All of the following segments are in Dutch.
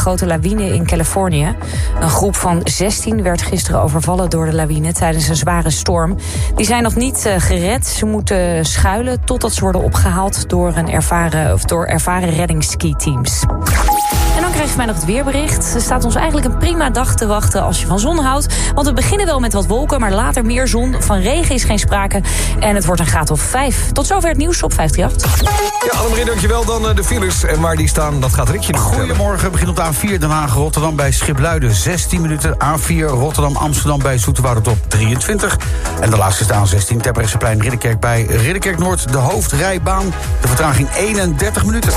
grote lawine in Californië. Een groep van 16 werd gisteren overvallen door de lawine tijdens een zware storm. Die zijn nog niet uh, gered. Ze moeten schuilen totdat ze worden opgehaald door, een ervaren, of door ervaren reddingski-teams. Wij nog het weerbericht. Er staat ons eigenlijk een prima dag te wachten als je van zon houdt. Want we beginnen wel met wat wolken, maar later meer zon. Van regen is geen sprake. En het wordt een graad of 5. Tot zover het nieuws op 538. Ja, Annemarie, dankjewel. Dan uh, de files. En waar die staan, dat gaat Rikje nog Goedemorgen. Begin op de A4 Den Haag Rotterdam bij Schipluiden 16 minuten. A4 Rotterdam Amsterdam bij Zoeterwoude op 23. En de laatste is de A16 Terbrechtseplein Ridderkerk bij Ridderkerk Noord. De hoofdrijbaan. De vertraging 31 minuten.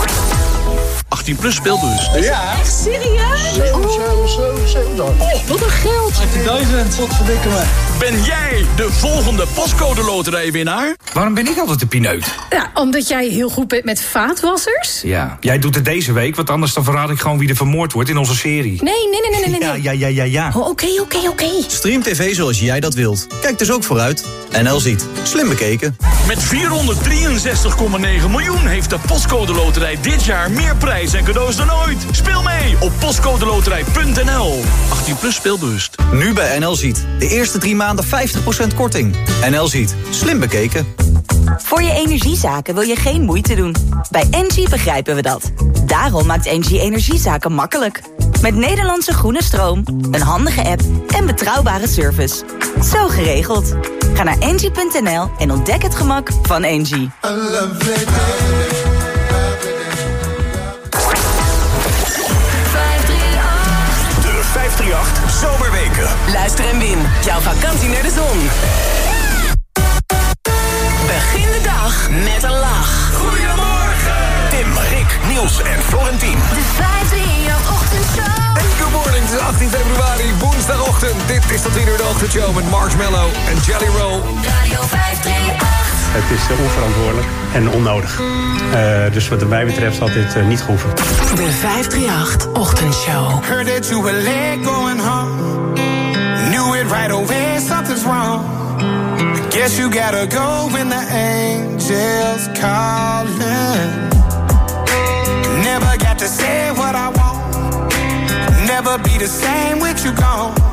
18 plus speelbus. Ja. Echt serieus? 7, 7, 7, 7 Oh, wat een geld. 18.000, wat verdikken me. Ben jij de volgende postcode loterijwinnaar? Waarom ben ik altijd de pineut? Ja, omdat jij heel goed bent met vaatwassers. Ja, jij doet het deze week, want anders dan verraad ik gewoon wie er vermoord wordt in onze serie. Nee, nee, nee, nee, nee. Ja, ja, ja, ja, ja. Oh, Oké, oké, oké. Stream TV zoals jij dat wilt. Kijk dus ook vooruit. NL ziet. Slim bekeken. Met 463,9 miljoen heeft de postcode loterij dit jaar meer prijs en cadeaus dan ooit. Speel mee op postcodeloterij.nl. 18 plus speelbewust. Nu bij NL ziet. De eerste drie maanden 50% korting. NL ziet. Slim bekeken. Voor je energiezaken wil je geen moeite doen. Bij Engie begrijpen we dat. Daarom maakt Engie energiezaken makkelijk. Met Nederlandse groene stroom, een handige app en betrouwbare service. Zo geregeld. Ga naar engie.nl en ontdek het gemak van Engie. Zomerweken. Luister en win. Jouw vakantie naar de zon. Begin de dag met een lach. Goedemorgen. Tim, Rick, Niels en Florentien. De 538 ochtendshow. En good morning, het is 18 februari, woensdagochtend. Dit is tot 10 uur de ochtendshow met Marshmallow en Jelly Roll. Radio 538. Het is uh, onverantwoordelijk en onnodig. Uh, dus wat mij betreft had dit uh, niet gehoeven. De 538 Ochtendshow. Heard that you were late going home. Knew it right away, something's wrong. Guess you gotta go when the angels calling. Never got to say what I want. Never be the same with you gone.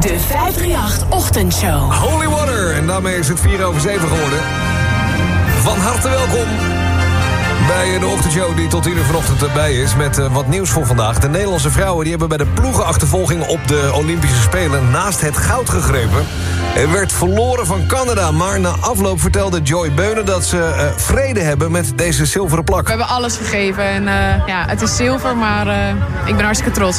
De 538 Ochtendshow. Holy Water. En daarmee is het 4 over 7 geworden. Van harte welkom bij de ochtendshow die tot 10 uur vanochtend erbij is... met eh, wat nieuws voor vandaag. De Nederlandse vrouwen die hebben bij de ploegenachtervolging op de Olympische Spelen... naast het goud gegrepen. Er werd verloren van Canada, maar na afloop vertelde Joy Beunen... dat ze eh, vrede hebben met deze zilveren plak. We hebben alles gegeven en eh, ja, het is zilver, maar eh, ik ben hartstikke trots.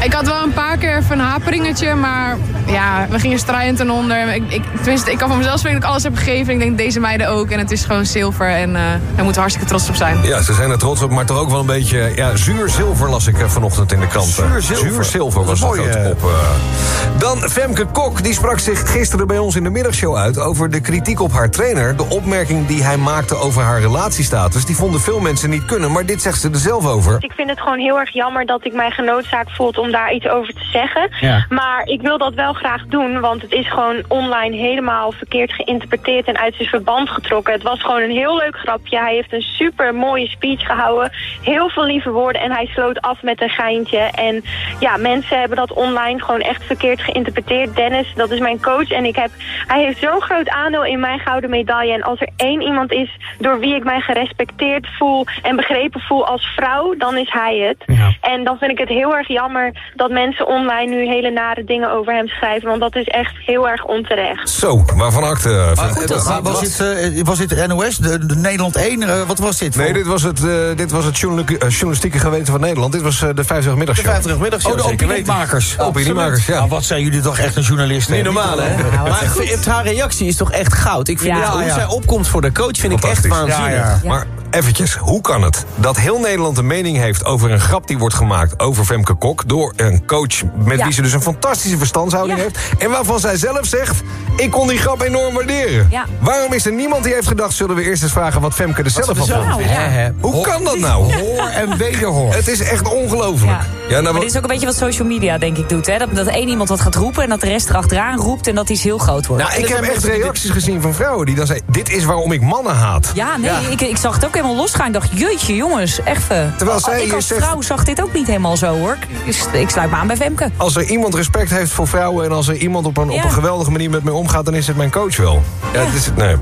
Ik had wel een paar keer even een haperingetje, maar ja, we gingen strijdend ten onder. Ik, ik, tenminste, ik kan van mezelf spreken dat ik alles heb gegeven. Ik denk deze meiden ook. En het is gewoon zilver en eh daar moeten we hartstikke trots op zijn. Ja, ze zijn er trots op, maar toch ook wel een beetje... Ja, zuur zilver las ik vanochtend in de krant. Zuur zilver. Zuur zilver was Dat dat ook op. eh. Dan Femke Kok, die sprak zich gisteren bij ons in de middagshow uit... over de kritiek op haar trainer. De opmerking die hij maakte over haar relatiestatus... die vonden veel mensen niet kunnen, maar dit zegt ze er zelf over. Ik vind het gewoon heel erg jammer dat ik mij genoodzaakt voel om daar iets over te zeggen. Ja. Maar ik wil dat wel graag doen, want het is gewoon online helemaal verkeerd geïnterpreteerd en uit zijn verband getrokken. Het was gewoon een heel leuk grapje. Hij heeft een super mooie speech gehouden, heel veel lieve woorden en hij sloot af met een geintje. En ja, mensen hebben dat online gewoon echt verkeerd geïnterpreteerd. Dennis, dat is mijn coach en ik heb, hij heeft zo'n groot aandeel in mijn gouden medaille. En als er één iemand is door wie ik mij gerespecteerd voel en begrepen voel als vrouw, dan is hij het. En dan vind ik het heel erg jammer dat mensen online nu hele nare dingen over hem schrijven. Want dat is echt heel erg onterecht. Zo, waarvan acte? eh, Maar, Femke? eh, was, dit, eh, was dit de NOS, de, de Nederland 1? Eh, wat was dit? Nee, dit was het, dit was het journalistieke geweten van Nederland. Dit was de 50-middagshow. De 50-middagshow, Oh, de opiniemakers. Opiniemakers, ja. Nou, wat zijn jullie toch echt een journalist? Niet normaal, hè? Maar haar reactie is toch echt goud. Ik vind Ja, het, hoe ja. zij opkomt voor de coach vind ik echt waanzinnig. Maar eventjes, hoe kan het dat heel Nederland een mening heeft... over een grap die wordt gemaakt over Femke Kok... door een coach met Ja. wie ze dus een fantastische verstandshouding Ja. heeft... en waarvan zij zelf zegt, ik kon die grap enorm waarderen. Ja. Waarom is er niemand die heeft gedacht... zullen we eerst eens vragen wat Femke er zelf ze van vond? van vindt. Hè, hè. Hoe kan dat nou? Hoor en wederhoor. Het is echt ongelooflijk. Ja. Ja, nou, maar dit is ook een beetje wat social media denk ik doet. Hè? Dat, dat één iemand wat gaat roepen en dat de rest erachteraan roept... en dat iets heel groot wordt. nou, ik heb echt reacties gezien van vrouwen die dan zeiden... dit is waarom ik mannen haat. Ja, nee, Ik, ik zag het ook helemaal losgaan. Ik dacht, jeetje jongens, even. Terwijl zij ik als zegt- vrouw zag dit ook niet helemaal zo hoor. Ik, ik sluit me aan bij Femke. Als er iemand respect heeft voor vrouwen... en als er iemand op een, op Ja. een geweldige manier met mij omgaat... dan is het mijn coach wel. Ja, het is het, nee.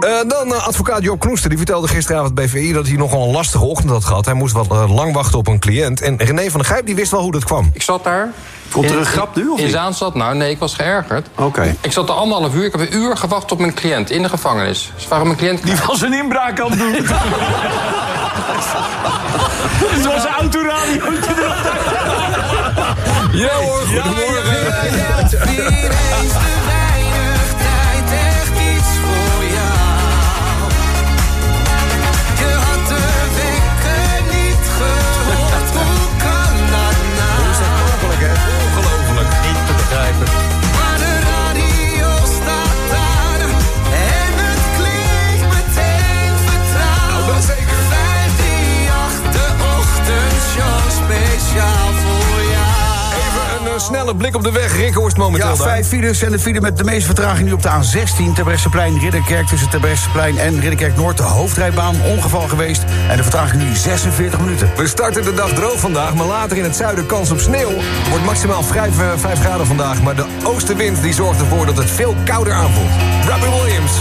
Eh, dan eh, advocaat Joop Knoester. Die vertelde gisteravond bij VI dat hij nogal een lastige ochtend had gehad. Hij moest wat eh, lang wachten op een cliënt. En René van der Gijp die wist wel hoe dat kwam. Ik zat daar. Komt er In- een grap nu, of In niet? Zaanstad? Nou, nee, ik was geërgerd. Oké. Ik zat er anderhalf uur. Ik heb een uur gewacht op mijn cliënt in de gevangenis. Dus waarom mijn cliënt... Die was een inbraak aan het doen. Het was een autoradio. Ja hoor, goedemorgen. echt iets voor jou. Een eh, snelle blik op de weg. Rick, het momenteel Ja, vijf files en de file met de meeste vertraging nu op de A16... Terbrechtseplein, Ridderkerk tussen Terbrechtseplein en Ridderkerk Noord... de hoofdrijbaan, ongeval geweest. En de vertraging nu 46 minuten. We starten de dag droog vandaag, maar later in het zuiden kans op sneeuw. Wordt maximaal 5, 5 graden vandaag, maar de oostenwind die zorgt ervoor dat het veel kouder aanvoelt. Robbie Williams,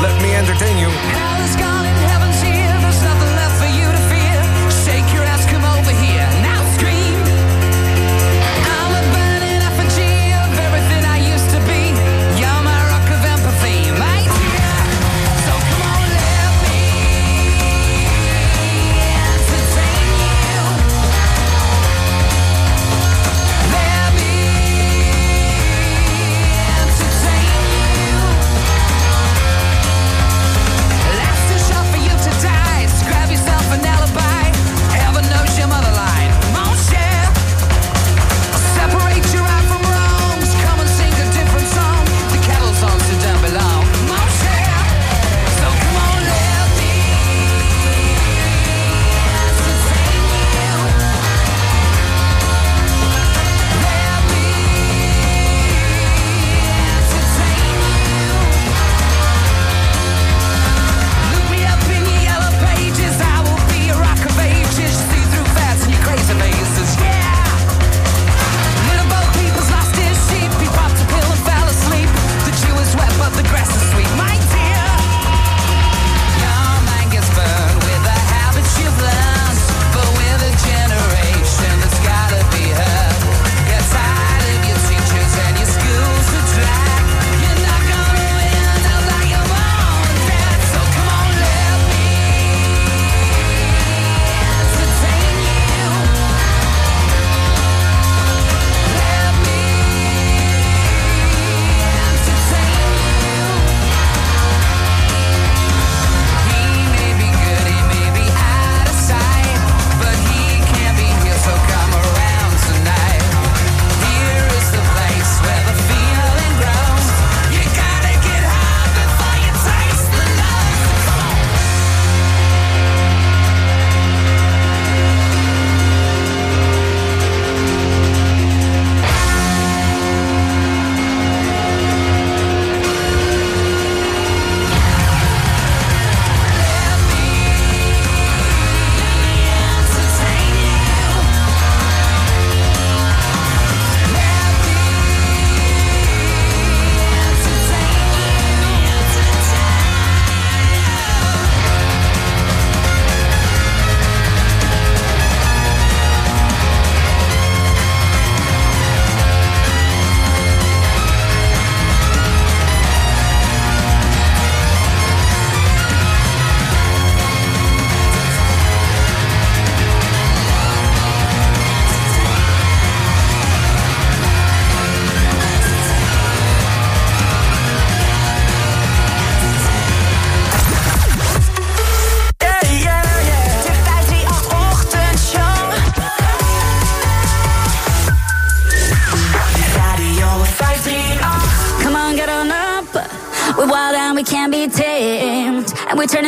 let me entertain you.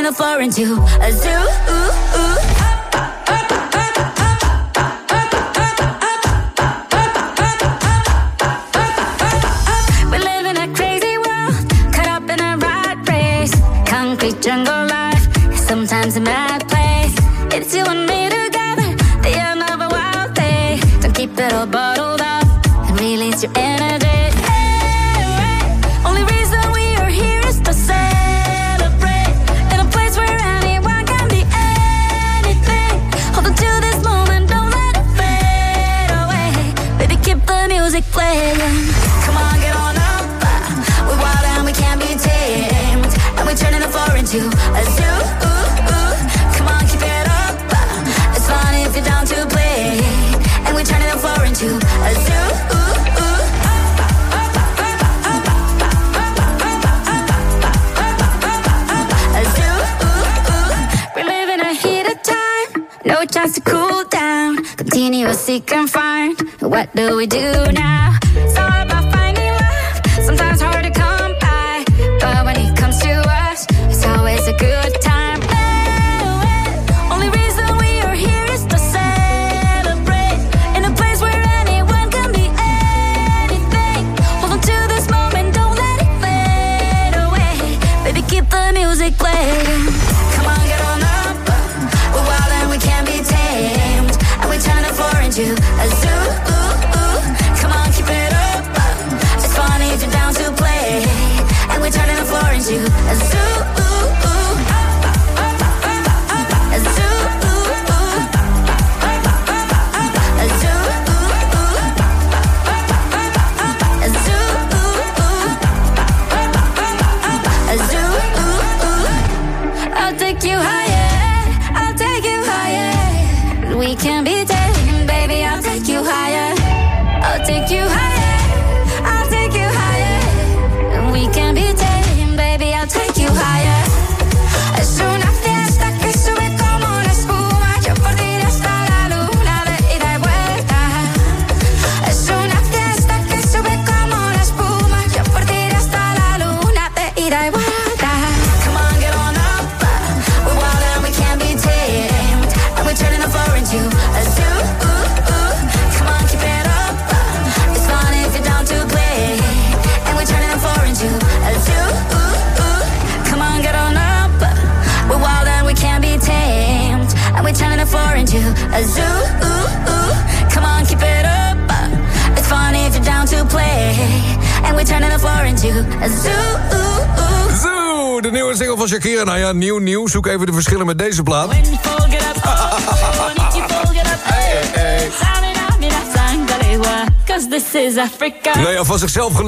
And we're turning the floor into a zoo. We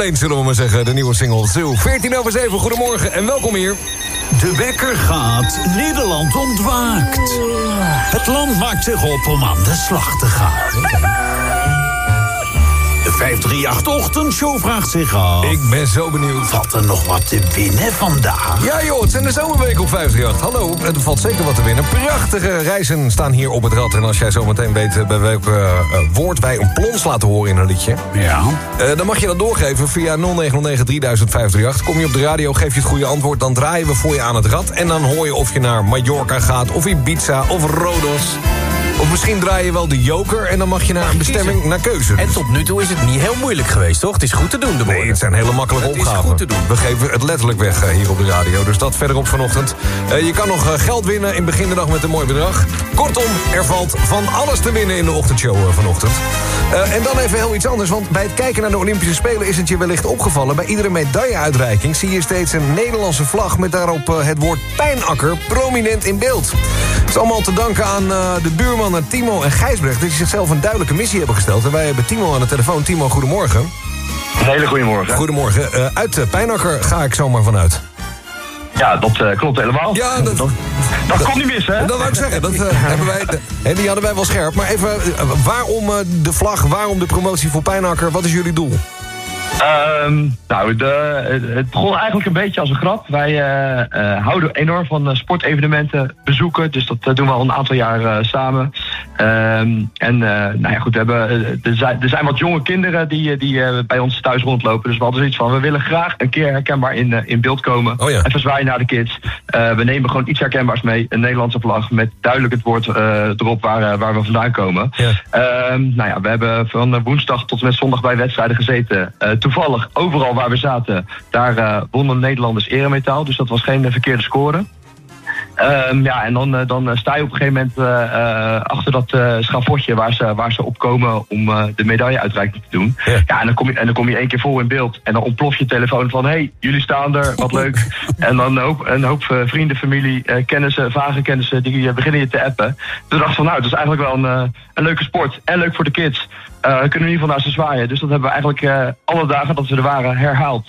geleend, zullen we maar zeggen. De nieuwe single Zoo. 14 over 7, goedemorgen en welkom hier. De wekker gaat, Nederland ontwaakt. Het land maakt zich op om aan de slag te gaan. De 538-ochtendshow vraagt zich af... Ik ben zo benieuwd. Valt er nog wat te winnen vandaag? Ja joh, het zijn de zomerweken op 538. Hallo, er valt zeker wat te winnen. Prachtige reizen staan hier op het rad. En als jij zometeen weet eh, bij welk eh, eh, woord wij een plons laten horen in een liedje... Ja. eh, dan mag je dat doorgeven via 0909 300538. Kom je op de radio, geef je het goede antwoord... dan draaien we voor je aan het rad. En dan hoor je of je naar Mallorca gaat, of Ibiza, of Rodos... Of misschien draai je wel de joker en dan mag je naar een bestemming naar keuze. En tot nu toe is het niet heel moeilijk geweest, toch? Het is goed te doen, de Nee, het zijn hele makkelijke Het is goed te doen. We geven het letterlijk weg eh, hier op de radio. Dus dat verderop vanochtend. Eh, je kan nog eh, geld winnen in begin de dag met een mooi bedrag. Kortom, er valt van alles te winnen in de ochtendshow vanochtend. En dan even heel iets anders. Want bij het kijken naar de Olympische Spelen is het je wellicht opgevallen. Bij iedere medailleuitreiking zie je steeds een Nederlandse vlag... met daarop het woord pijnakker prominent in beeld. Het is allemaal te danken aan eh, buurmannen Timo en Gijsbrecht... die zichzelf een duidelijke missie hebben gesteld. En wij hebben Timo aan de telefoon. Timo, goedemorgen. Een hele goede morgen. Goedemorgen. Eh, uit eh, Pijnakker ga ik zomaar vanuit. Ja, dat eh, klopt helemaal. Ja, dat, dat, kon niet mis, hè? Dat wou ik zeggen. Dat, hebben wij, de- die hadden wij wel scherp. Maar even, waarom de vlag? Waarom de promotie voor Pijnakker? Wat is jullie doel? Ehm, nou, de, het- begon eigenlijk een beetje als een grap. Wij eh, eh, houden enorm van eh, sportevenementen bezoeken. Dus dat doen we al een aantal jaar samen. Ehm, en nou ja, goed, we hebben, er, zijn, er zijn wat jonge kinderen die, die bij ons thuis rondlopen. Dus we hadden zoiets van, we willen graag een keer herkenbaar in, in beeld komen. Oh ja. Even zwaaien naar de kids. We nemen gewoon iets herkenbaars mee. Een Nederlandse vlag met duidelijk het woord erop waar, waar we vandaan komen. Ehm, nou ja, we hebben van woensdag tot en met zondag bij wedstrijden gezeten. Eh, toevallig, overal waar we zaten, daar eh, wonnen Nederlanders eremetaal. Dus dat was geen eh, verkeerde score. Ehm, ja, en dan, eh, dan eh, sta je op een gegeven moment eh, achter dat schavotje waar ze, waar ze opkomen om de medailleuitreiking te doen. Ja. en, dan kom je, en dan kom je één keer vol in beeld. En dan ontploft je telefoon van, hé, hey, jullie staan er, wat leuk. en dan een hoop, een hoop vrienden, familie, kennissen, vage kennissen, die beginnen je te appen. Toen dacht ik van, nou, het is eigenlijk wel een, een leuke sport. En leuk voor de kids. Eh, kunnen we in ieder geval naar ze zwaaien. Dus dat hebben we eigenlijk alle dagen dat we er waren herhaald.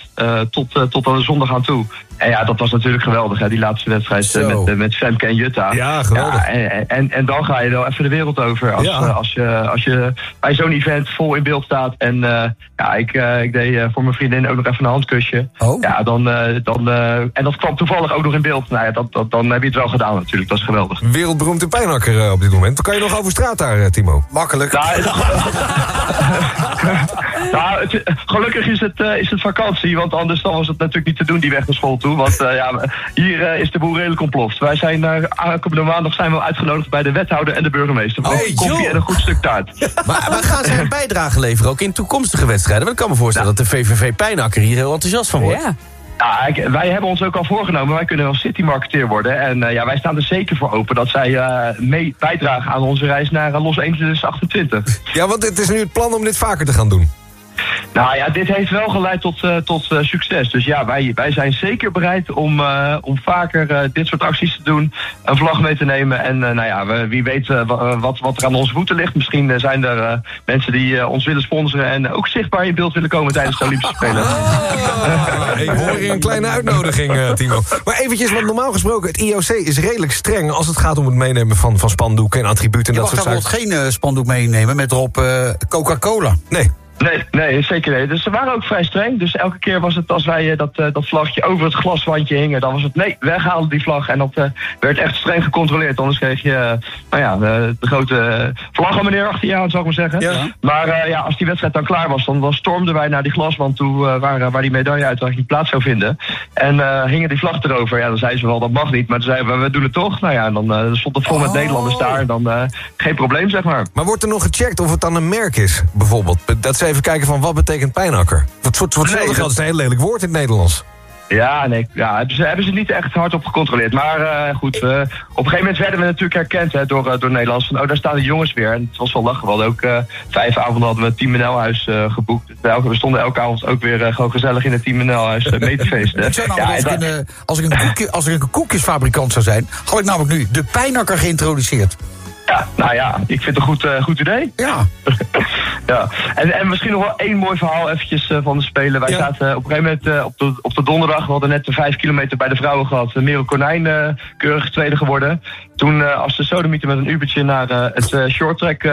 tot, tot aan de zondag aan toe. En ja, dat was natuurlijk geweldig, hè, die laatste wedstrijd met, met Femke en Jutta. Ja, geweldig. en, en, en dan ga je wel even de wereld over. Als, Ja. eh, als, je, als je bij zo'n event vol in beeld staat. En eh, ja, ik, eh, ik deed eh, voor mijn vriendin ook nog even een handkusje. Ja, dan, eh, dan, eh, en dat kwam toevallig ook nog in beeld. Nou ja, dat, dat, dan heb je het wel gedaan natuurlijk. Dat is geweldig. Wereldberoemde pijnakker eh, op dit moment. Dan kan je nog over straat daar, Timo. Makkelijk. Nou, het- gelukkig is het, eh, is het vakantie, want anders dan was het natuurlijk niet te doen die weg naar school toe. Want eh, ja, hier eh, is de boel redelijk ontploft. Wij zijn uh, aankomende maandag zijn we uitgenodigd bij de wethouder en de burgemeester. Voor een koffie en een goed stuk taart. Maar, maar gaan zij een bijdrage leveren ook in toekomstige wedstrijden? Want ik kan me voorstellen dat de VVV Pijnakker hier heel enthousiast van wordt. Ja. Wij hebben ons ook al voorgenomen, wij kunnen wel city-marketeer worden. En eh, ja, wij staan er zeker voor open dat zij eh, mee bijdragen aan onze reis naar eh, Los Angeles 28. Ja, want het is nu het plan om dit vaker te gaan doen. Nou ja, dit heeft wel geleid tot, eh, tot eh, succes. Dus ja, wij, wij zijn zeker bereid om, eh, om vaker eh, dit soort acties te doen. Een vlag mee te nemen. En eh, nou ja, we, wie weet wa- wat, wat er aan onze voeten ligt. Misschien zijn er eh, mensen die eh, ons willen sponsoren. En ook zichtbaar in beeld willen komen tijdens de Olympische Spelen. Ik hoor hier een kleine uitnodiging, eh, Timo. Maar eventjes, want normaal gesproken, het IOC is redelijk streng... als het gaat om het meenemen van, van spandoeken en attributen en Je dat mag soort zaken. bijvoorbeeld geen spandoek meenemen met erop eh, Coca-Cola. Nee. Nee, nee, zeker niet. Dus ze waren ook vrij streng. Dus elke keer was het als wij eh, dat, eh, dat vlagje over het glaswandje hingen, dan was het nee, weghalen die vlag. En dat eh, werd echt streng gecontroleerd. Anders kreeg je, nou ja, de, de grote uh, vlaggenmeneer achter je aan, zou ik maar zeggen. Maar eh, ja, als die wedstrijd dan klaar was, dan, dan stormden wij naar die glaswand toe waar, waar die medailleuitreiking plaats zou vinden. En eh, hingen die vlag erover. Ja, dan zeiden ze wel, dat mag niet. Maar toen zeiden we, we doen het toch. Nou ja, en dan stond het vol met Nederlanders daar. En dan eh, geen probleem, zeg maar. Maar wordt er nog gecheckt of het dan een merk is, bijvoorbeeld? Dat even kijken van wat betekent pijnakker? Wat voor, voor hetzelfde Nee, geld is een heel lelijk woord in het Nederlands. Ja, nee, ja, hebben, ze, hebben ze niet echt hard op gecontroleerd. Maar eh, goed, eh, op een gegeven moment werden we natuurlijk herkend hè, door, eh, door Nederlands. Van, oh, daar staan de jongens weer. En het was wel lachen. We hadden ook vijf avonden hadden we het Team NL-huis geboekt. Dus elke- we stonden elke avond ook weer gewoon gezellig in het Team NL-huis mee te feesten. Ik zou nou, Ja, als, ik en een, dat- als, ik een koekje, als ik een koekjesfabrikant zou zijn, had ik namelijk nu de pijnakker geïntroduceerd. Ja, nou ja, ik vind het een goed, eh, goed idee. Ja. ja. En, en misschien nog wel één mooi verhaal eventjes eh, van de Spelen. Wij zaten op een gegeven moment eh, op, de, op de donderdag. We hadden net de vijf kilometer bij de vrouwen gehad. Merel Konijn keurig tweede geworden. Toen als de sodemieter met een Ubertje naar het shorttrack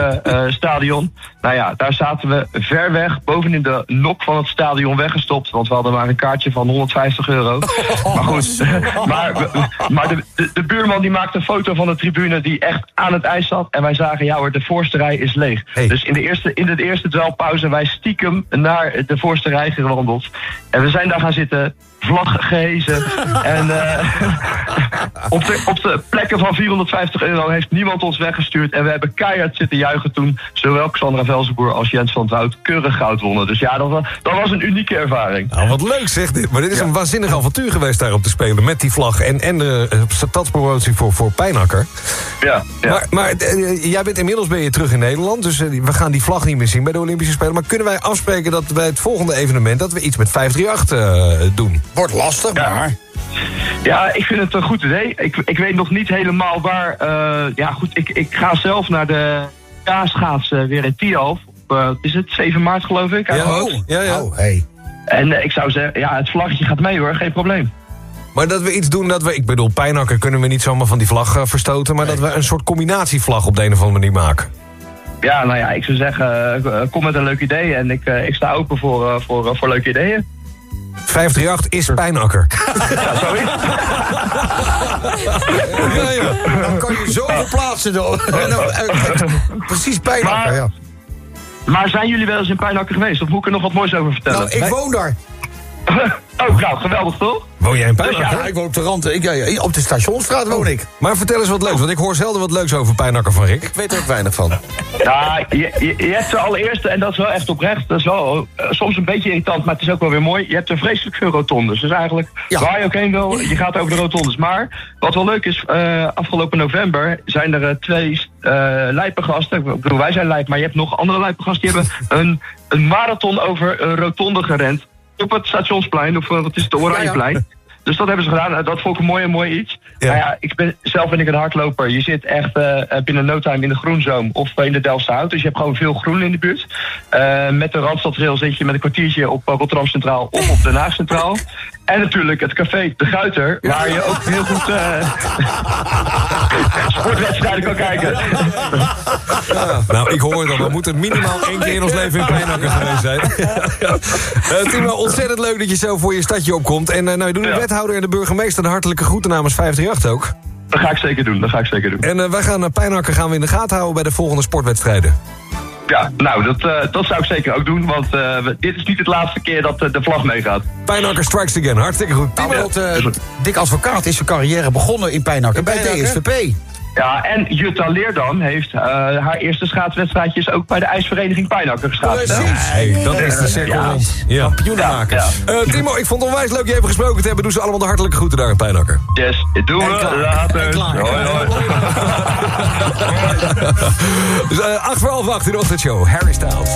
stadion. Nou ja, daar zaten we ver weg bovenin de nok van het stadion weggestopt. Want we hadden maar een kaartje van 150 euro. Maar goed, maar, maar de, de, de buurman die maakte een foto van de tribune die echt aan het zat. En wij zagen, ja hoor, de voorste rij is leeg. Dus in de eerste, in de eerste dwelpauze wij stiekem naar de voorste rij gewandeld. En we zijn daar gaan zitten, vlag gehezen. en eh, op, de, op de plekken van 450 euro heeft niemand ons weggestuurd. En we hebben keihard zitten juichen toen zowel Xandra Velzenboer als Jens van Trout keurig goud wonnen. Dus ja, dat was, dat was een unieke ervaring. Nou, wat leuk zeg dit. Maar dit is een waanzinnig avontuur geweest daar op te spelen... met die vlag en, en de eh, stadspromotie voor, voor Pijnakker. Ja, Maar, maar eh, jij bent inmiddels ben je terug in Nederland... dus we gaan die vlag niet meer zien bij de Olympische Spelen. Maar kunnen wij afspreken dat bij het volgende evenement... dat we iets met 538 eh, doen? Wordt lastig, maar... Ja, ik vind het een goed idee. Ik, ik weet nog niet helemaal waar. eh, ja, goed, ik, ik ga zelf naar de K-schaatsen weer in Tialf. Eh, is het 7 maart, geloof ik? mijn hoofd. ja, ja. Oh, hey. En eh, ik zou zeggen, ja, het vlaggetje gaat mee hoor, geen probleem. Maar dat we iets doen dat we... Ik bedoel, Pijnakker kunnen we niet zomaar van die vlag eh, verstoten... maar dat we een soort combinatievlag op de een of andere manier maken. Ja, nou ja, ik zou zeggen, eh, kom met een leuk idee. En ik, eh, ik sta open voor, eh, voor, eh, voor leuke ideeën. 538 is Pijnakker. Ja, zo is Ja, ja. Dan kan je zoveel plaatsen. door. En dan, eh, Precies Pijnakker, ja. Maar zijn jullie wel eens in Pijnakker geweest? Of moet ik er nog wat moois over vertellen? Nou, ik woon daar. oh, nou, geweldig toch? Woon jij in Dus Pijnakker? ja, ik woon op de rand. Ik, ja, ja, op de stationsstraat woon ik. Maar vertel eens wat leuks, want ik hoor zelden wat leuks over Pijnakker van Rick. Ik weet er ook weinig van. Ja, je, je, je hebt de allereerste, en dat is wel echt oprecht, dat is wel eh, soms een beetje irritant, maar het is ook wel weer mooi. Je hebt er vreselijk veel rotondes. Dus eigenlijk, waar je ook heen wil, je gaat over de rotondes. Maar wat wel leuk is, eh, afgelopen november zijn er eh, twee eh lijpe gasten. Ik bedoel, wij zijn lijp, maar je hebt nog andere lijpe gasten. Die hebben een, een marathon over een rotonde gerend. Op het stationsplein, of eh, wat is het, de Oranjeplein. Dus dat hebben ze gedaan. Eh, Dat vond ik een mooi, mooi iets. Nou ja, ik ben, zelf ben ik een hardloper. Je zit echt eh, eh, binnen no time in de groenzoom of in de Delftse Hout. Dus je hebt gewoon veel groen in de buurt. Eh, met de Randstadrail zit je met een kwartiertje op eh, Rotterdam Centraal of op Den Haag Centraal. En natuurlijk het café De Guiter, waar je ook heel goed eh sportwedstrijden kan kijken. Nou, ik hoor het al. We moeten minimaal één keer in ons leven in Pijnakker geweest zijn. Eh, Timo, ontzettend leuk dat je zo voor je stadje opkomt. En eh, nou, je doet de wethouder en de burgemeester de hartelijke groeten namens 538 ook. Dat ga ik zeker doen, dat ga ik zeker doen. En wij gaan naar Pijnakker gaan we in de gaten houden bij de volgende sportwedstrijden. Ja, nou, dat, eh, dat zou ik zeker ook doen, want eh, dit is niet het laatste keer dat eh, de vlag meegaat. Pijnakker strikes again, hartstikke goed. Eh, Dick Advocaat is zijn carrière begonnen in Pijnakker bij DSVP. Ja, en Jutta Leerdam heeft eh, haar eerste schaatswedstrijdjes ook bij de ijsvereniging Pijnakker geschaatst. hè? Hey, dat is de cirkel Ja. rond. Ja. Kampioenenmakers. Eh, Timo, ik vond het onwijs leuk je even gesproken te hebben. Doe ze allemaal de hartelijke groeten daar in Pijnakker. Yes, doen we. Later. Hoi, hoi. dus eh 8 voor half 8 in de ochtendshow. Harry Styles.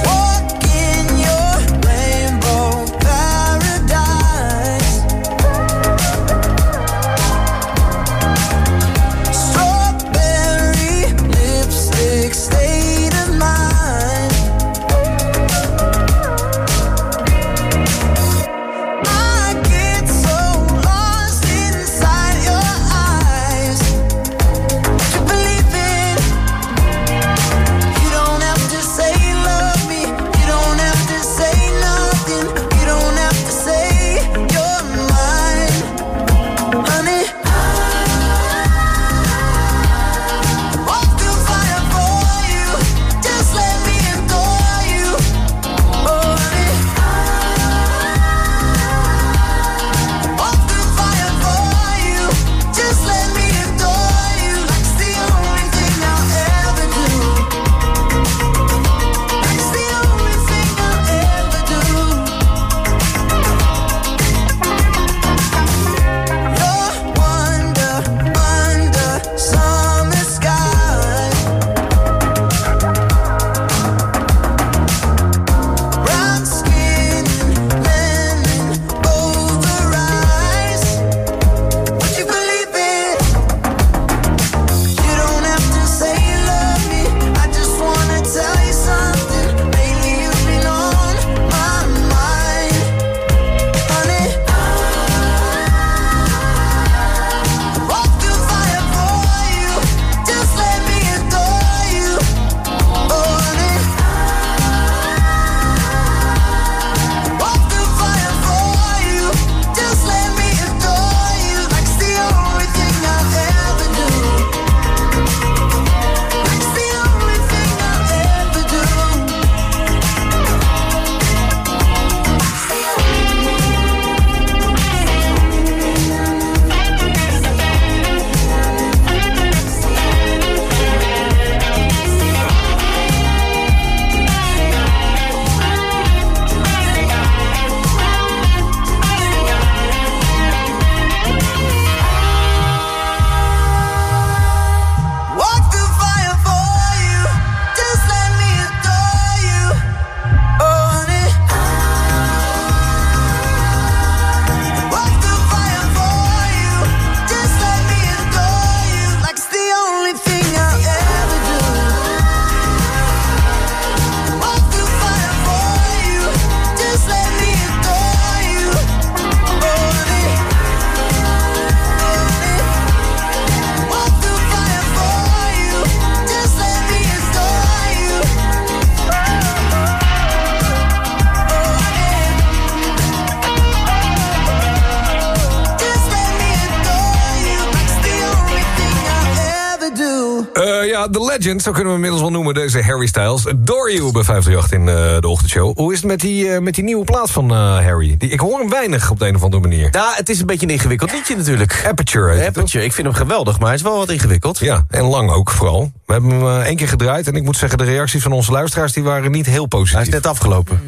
Ja, The Legend, zo kunnen we inmiddels wel noemen, deze Harry Styles. Adore You bij 538 in eh, de ochtendshow. Hoe is het met die, eh, met die nieuwe plaat van eh, Harry? Die, ik hoor hem weinig op de een of andere manier. Ja, het is een beetje een ingewikkeld liedje natuurlijk. Aperture heet het, Aperture, ik vind hem geweldig, maar hij is wel wat ingewikkeld. Ja, en lang ook vooral. We hebben hem één keer gedraaid en ik moet zeggen... de reacties van onze luisteraars die waren niet heel positief. Hij is net afgelopen.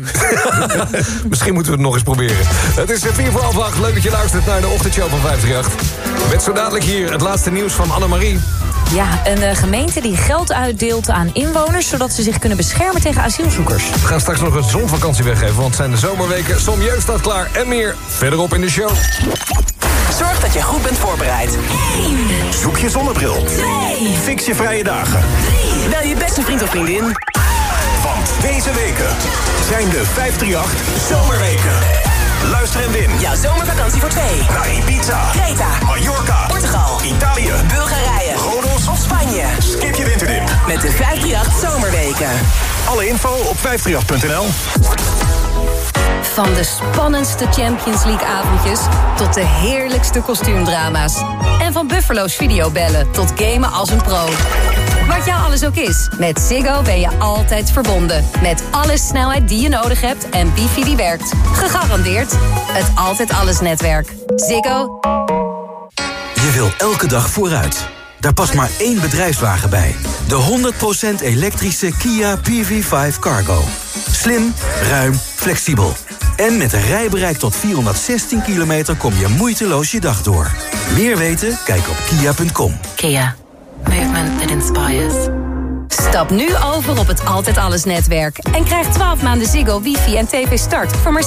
Misschien moeten we het nog eens proberen. Het is 4 voor half acht. Leuk dat je luistert naar de ochtendshow van 538. Met zo dadelijk hier het laatste nieuws van Annemarie. Ja, een eh, gemeente die geld uitdeelt aan inwoners... zodat ze zich kunnen beschermen tegen asielzoekers. We gaan straks nog een zonvakantie weggeven, want het zijn de zomerweken. Som Jeugd staat klaar en meer verderop in de show. Zorg dat je goed bent voorbereid. Zoek je zonnebril. Fix je vrije dagen. Bel je beste vriend of vriendin. Want deze weken zijn de 538 Zomerweken. Luister en win. Jouw zomervakantie voor twee. Naar Ibiza, Creta, Mallorca, Portugal, Italië, Bulgarije, Spanje. Skip je winterdip. Met de 538 Zomerweken. Alle info op 538.nl. Van de spannendste Champions League avondjes tot de heerlijkste kostuumdrama's. En van Buffalo's videobellen tot gamen als een pro. Wat jou alles ook is, met Ziggo ben je altijd verbonden. Met alle snelheid die je nodig hebt en wifi die werkt. Gegarandeerd het Altijd Alles netwerk. Ziggo. Je wil elke dag vooruit. Daar past maar één bedrijfswagen bij. De 100% elektrische Kia PV5 Cargo. Slim, ruim, flexibel. En met een rijbereik tot 416 kilometer kom je moeiteloos je dag door. Meer weten? Kijk op kia.com. Kia. Movement that inspires. Stap nu over op het Altijd Alles netwerk. En krijg 12 maanden Ziggo, wifi en tv start voor maar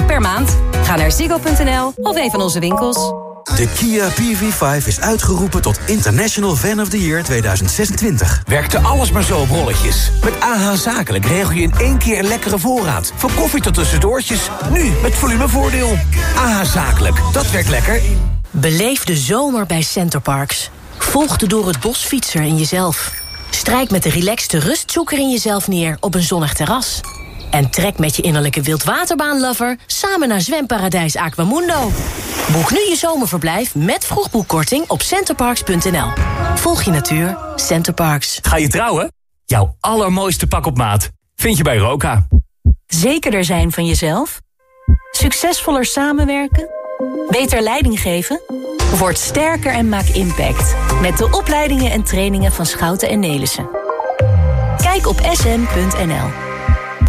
26,75 per maand. Ga naar ziggo.nl of een van onze winkels. De Kia PV5 is uitgeroepen tot International Fan of the Year 2026. Werkte alles maar zo op rolletjes. Met AH Zakelijk regel je in één keer een lekkere voorraad. Van koffie tot tussendoortjes. Nu met volumevoordeel. AH Zakelijk, dat werkt lekker. Beleef de zomer bij Centerparks. Volg de door het bos fietser in jezelf. Strijk met de relaxte rustzoeker in jezelf neer op een zonnig terras. En trek met je innerlijke wildwaterbaanlover samen naar zwemparadijs Aquamundo. Boek nu je zomerverblijf met vroegboekkorting op centerparks.nl. Volg je natuur, Centerparks. Ga je trouwen? Jouw allermooiste pak op maat vind je bij Roka. Zekerder zijn van jezelf? Succesvoller samenwerken? Beter leiding geven? Word sterker en maak impact. Met de opleidingen en trainingen van Schouten en Nelissen. Kijk op sn.nl.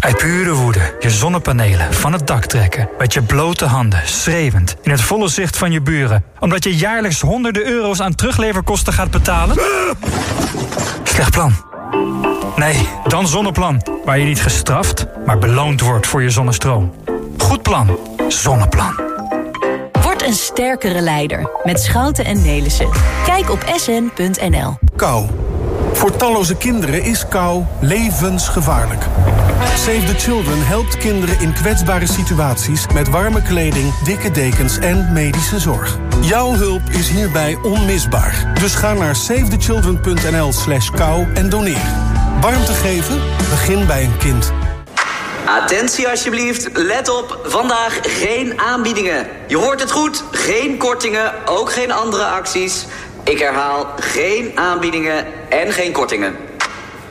Uit pure woede je zonnepanelen van het dak trekken. Met je blote handen, schreeuwend. In het volle zicht van je buren. Omdat je jaarlijks honderden euro's aan terugleverkosten gaat betalen? Slecht plan. Nee, dan Zonneplan. Waar je niet gestraft, maar beloond wordt voor je zonnestroom. Goed plan. Zonneplan. Word een sterkere leider met Schouten en Nelissen. Kijk op sn.nl. Kou. Voor talloze kinderen is kou levensgevaarlijk. Save the Children helpt kinderen in kwetsbare situaties... met warme kleding, dikke dekens en medische zorg. Jouw hulp is hierbij onmisbaar. Dus ga naar savethechildren.nl slash kou en doneer. Warmte geven? Begin bij een kind. Attentie alsjeblieft, let op, vandaag geen aanbiedingen. Je hoort het goed, geen kortingen, ook geen andere acties. Ik herhaal, geen aanbiedingen en geen kortingen.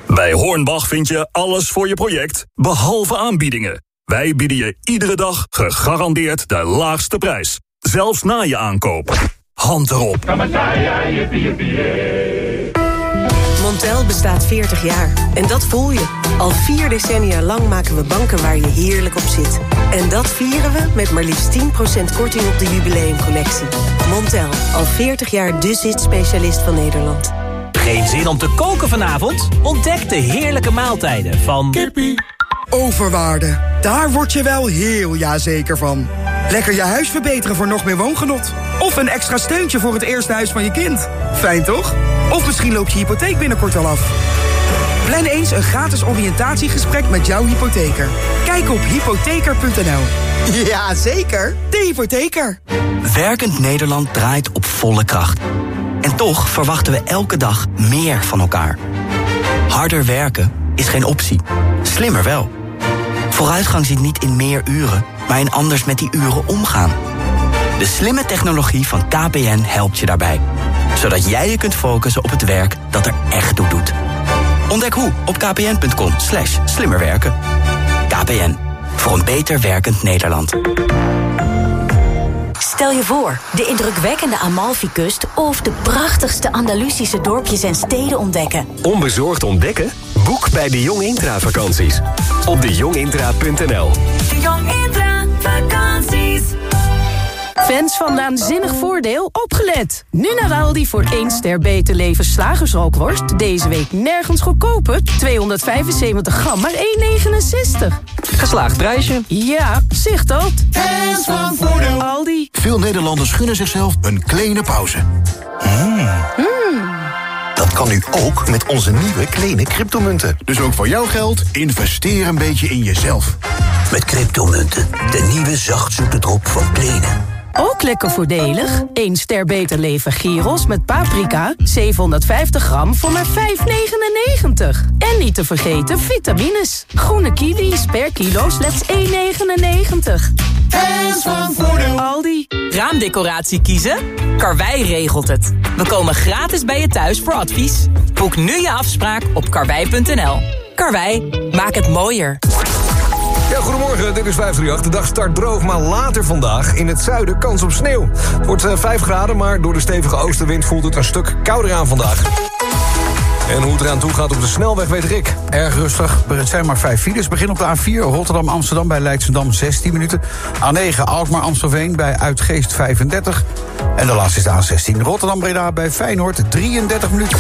Bij Hornbach vind je alles voor je project, behalve aanbiedingen. Wij bieden je iedere dag gegarandeerd de laagste prijs. Zelfs na je aankoop. Hand erop. Montel bestaat 40 jaar. En dat voel je. Al vier decennia lang maken we banken waar je heerlijk op zit. En dat vieren we met maar liefst 10% korting op de jubileumcollectie. Montel, al 40 jaar de zit-specialist van Nederland. Geen zin om te koken vanavond? Ontdek de heerlijke maaltijden van... Kippie. Overwaarde. Daar word je wel heel jazeker van. Lekker je huis verbeteren voor nog meer woongenot. Of een extra steuntje voor het eerste huis van je kind. Fijn toch? Of misschien loopt je hypotheek binnenkort al af. Plan eens een gratis oriëntatiegesprek met jouw hypotheker. Kijk op hypotheker.nl. Ja, zeker. De hypotheker. Werkend Nederland draait op volle kracht. En toch verwachten we elke dag meer van elkaar. Harder werken is geen optie. Slimmer wel. Vooruitgang zit niet in meer uren, maar in anders met die uren omgaan. De slimme technologie van KPN helpt je daarbij. Zodat jij je kunt focussen op het werk dat er echt toe doet. Ontdek hoe op kpn.com slash slimmerwerken. KPN, voor een beter werkend Nederland. Stel je voor, de indrukwekkende Amalfi-kust... of de prachtigste Andalusische dorpjes en steden ontdekken. Onbezorgd ontdekken? Boek bij de Jong Intra vakanties. Op dejongintra.nl De Jong Intra vakanties. Fans van Naanzinnig Voordeel, opgelet! Nu naar Aldi voor 1 ster beter leven slagersrookworst. Deze week nergens goedkoper. 275 gram, maar 1,69. Geslaagd prijsje. Ja, zicht dat. Fans van Voordeel. Aldi. Veel Nederlanders gunnen zichzelf een kleine pauze. Hmm. Dat kan nu ook met onze nieuwe kleine cryptomunten. Dus ook voor jouw geld, investeer een beetje in jezelf. Met cryptomunten, de nieuwe zachtzoete drop van Kleene. Ook lekker voordelig. 1 ster beter leven gyros met paprika. 750 gram voor maar 5,99. En niet te vergeten vitamines. Groene kiwis per kilo slechts 1,99. Fans van Voordeel. Aldi. Raamdecoratie kiezen? Karwei regelt het. We komen gratis bij je thuis voor advies. Boek nu je afspraak op karwei.nl. Karwei, maak het mooier. Ja, goedemorgen, dit is 538. De dag start droog, maar later vandaag in het zuiden kans op sneeuw. Het wordt eh, 5 graden, maar door de stevige oostenwind voelt het een stuk kouder aan vandaag. En hoe het eraan toe gaat op de snelweg weet Rick. Erg rustig. Het zijn maar vijf files. Begin op de A4 Rotterdam-Amsterdam bij Leidschendam 16 minuten. A9 Alkmaar-Amstelveen bij Uitgeest 35. En de laatste is de A16 Rotterdam-Breda bij Feyenoord 33 minuten.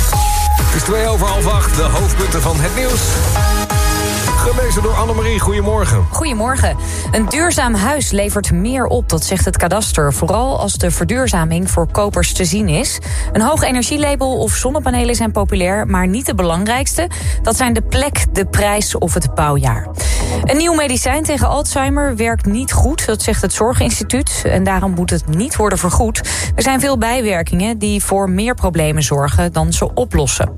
Het is 2 over half 8, de hoofdpunten van het nieuws. Gelezen door Annemarie, goedemorgen. Goedemorgen. Een duurzaam huis levert meer op, dat zegt het kadaster. Vooral als de verduurzaming voor kopers te zien is. Een hoog energielabel of zonnepanelen zijn populair, maar niet de belangrijkste. Dat zijn de plek, de prijs of het bouwjaar. Een nieuw medicijn tegen Alzheimer werkt niet goed, dat zegt het Zorginstituut. En daarom moet het niet worden vergoed. Er zijn veel bijwerkingen die voor meer problemen zorgen dan ze oplossen.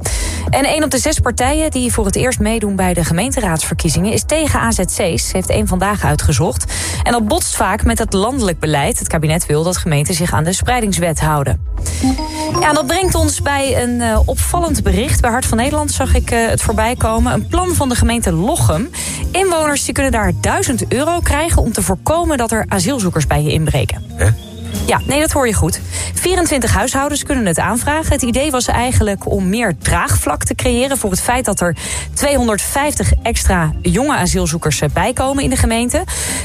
En een op de zes partijen die voor het eerst meedoen bij de gemeenteraadsverkiezingen is tegen AZC's, heeft één vandaag uitgezocht. En dat botst vaak met het landelijk beleid. Het kabinet wil dat gemeenten zich aan de spreidingswet houden. Ja, dat brengt ons bij een uh, opvallend bericht. Bij Hart van Nederland zag ik uh, het voorbij komen. Een plan van de gemeente Lochem. Inwoners die kunnen daar 1000 euro krijgen om te voorkomen dat er asielzoekers bij je inbreken. Ja, nee, dat hoor je goed. 24 huishoudens kunnen het aanvragen. Het idee was eigenlijk om meer draagvlak te creëren... voor het feit dat er 250 extra jonge asielzoekers bijkomen in de gemeente.